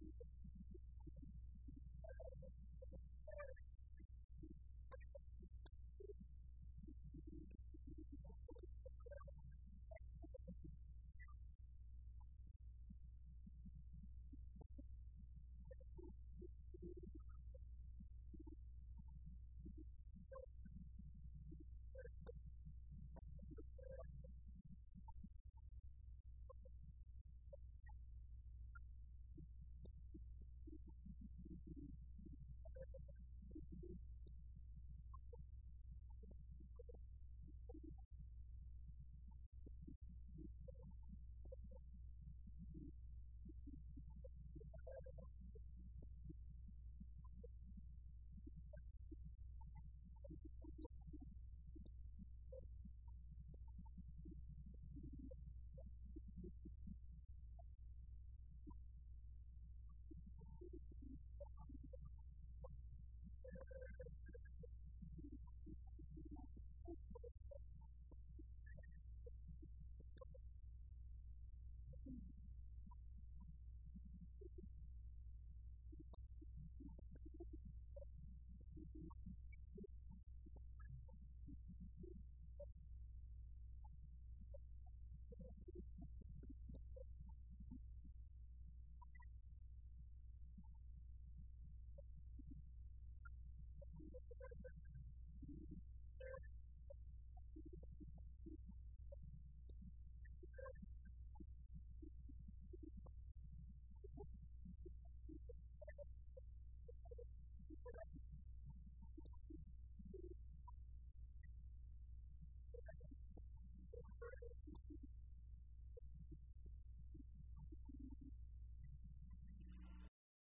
people.